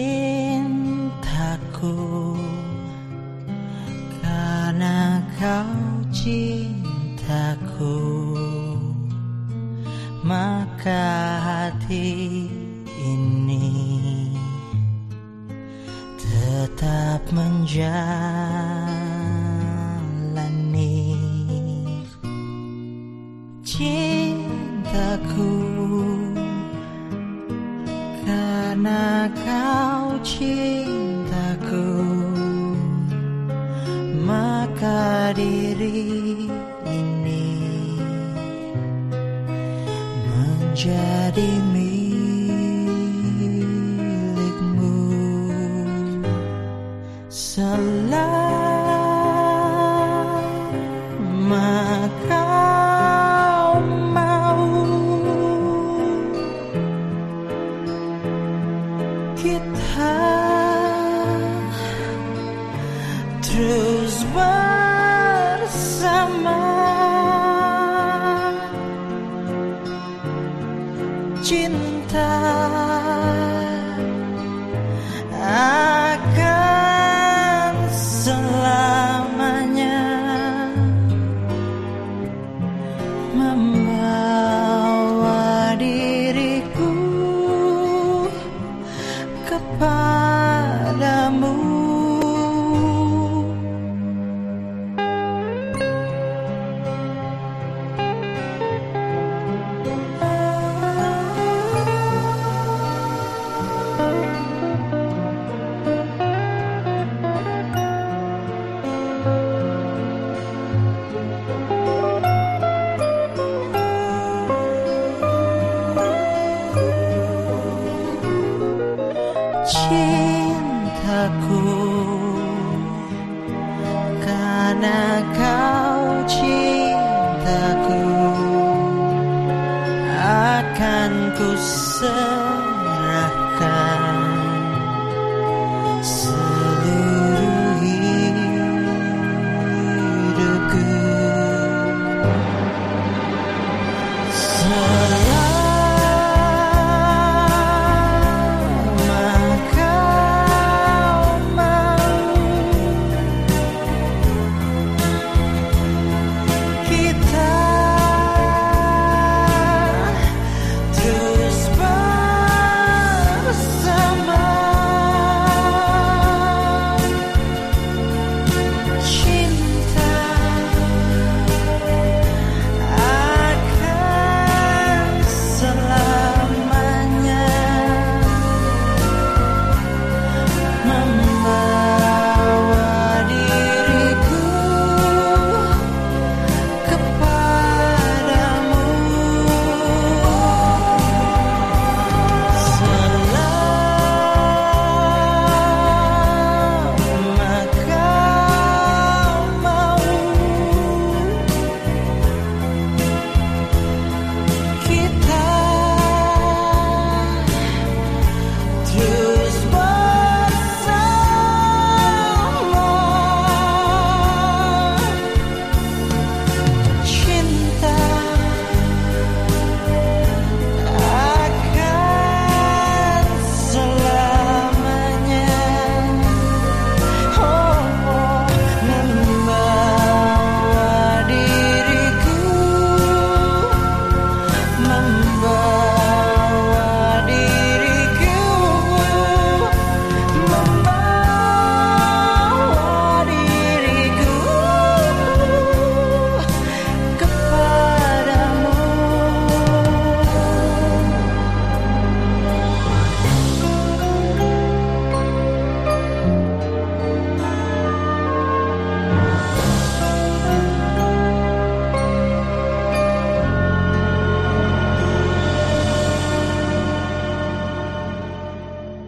cintaku Karena kau cintaku. Maka hati ini Tetap menjalani. Cintaku Karena kau cintaku Maka diri ini Menjadi milikmu. Selama terus bersama. Cinta akan selamanya membawa diriku kepadamu cintaku karena kau cintaku akan ku selalu